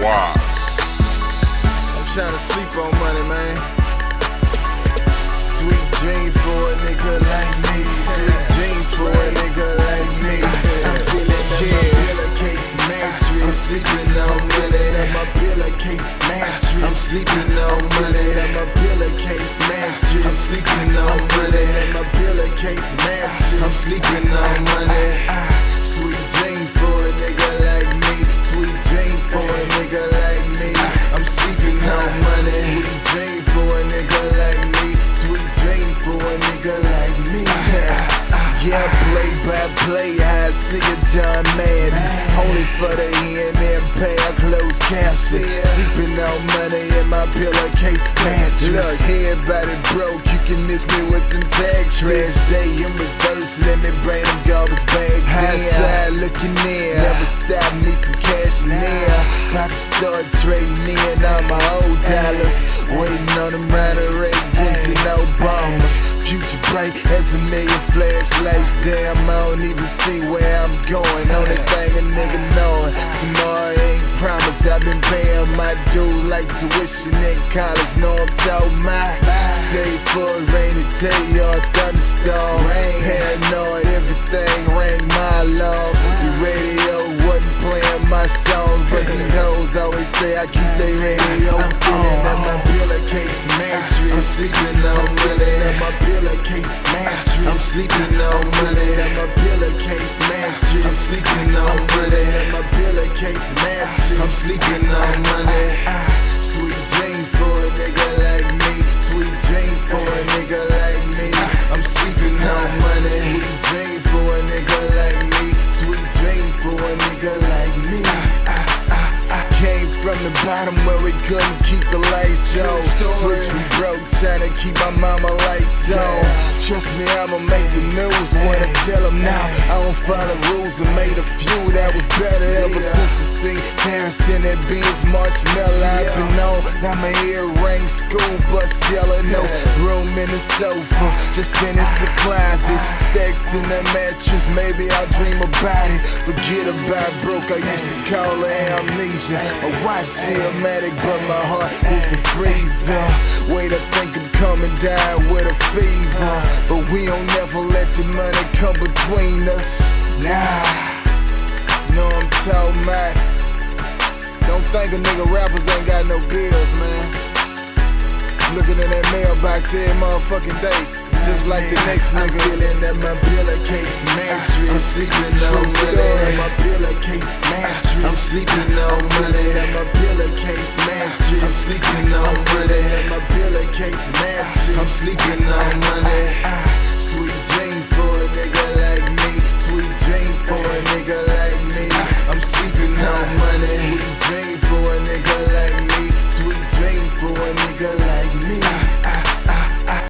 Wise. I'm trying to sleep on money, man. Sweet dream for a nigga like me. Sweet dreams for a nigga like me. I'm feeling yeah. Pillowcase mattress. I'm sleeping on money. I'm a pillowcase mattress. I'm sleeping on money. I'm a pillowcase mattress. I'm sleeping on money. I'm a pillowcase mattress. I'm sleeping on money. Yeah, play by play, I see a John Madden. Only for the end and pay a closed caption. Sleeping on money in my pillowcase mattress. Look, everybody broke, you can miss me with them taxes. Trash day in reverse, let me bring them garbage bags in. Outside looking in, never stop me from cashing in. About to start trading in on my old dollars. Waiting on them Ronald Reagans and Obamas. Future bright as a million flashlights. Damn, I don't even see where I'm going. Only thing a nigga knowing, tomorrow ain't promised. I've been paying my dues like tuition in college. Know I'm talking my save for a rainy day or a thunderstorm. Paranoid, everything rang my alarm. The radio wasn't playing my song, but these hoes always say I keep they radio on. That my pillowcase mattress. I'm sleeping sleeping on money. That my pillowcase mattress. I'm sleeping on money. That my pillowcase mattress. I'm sleeping on money. Sweet dream for a nigga like me. Sweet dream for a nigga like me. I'm sleeping on money. Sweet dream for a nigga like me. Sweet dream for a nigga like me. I came from the bottom where we couldn't keep the lights on. Switch from broke, trying to keep my mama lights on. Trust me, I'ma make the news when I tell them now. I don't follow rules and made a few that was better. Ever since I seen Paris in that Benz marshmallow. I've been on, now my earring, school bus yellow, no room in the sofa. Just finished the closet, stacks in the mattress. Maybe I'll dream about it. Forget about broke, I used to call it amnesia. A watch automatic, but my heart is a freezer. Wait, I think I'm coming down with a fever. But we don't never let the money come between us. Nah, know I'm talking about. Don't think a nigga rappers ain't got no bills, mailbox every motherfucking day. Just like the next nigga. I'm feeling that my pillowcase mattress. I'm sleeping on money. That my pillowcase mattress. I'm sleeping on money. That my pillowcase mattress. I'm sleeping on money. That my pillowcase mattress. I'm sleeping on money.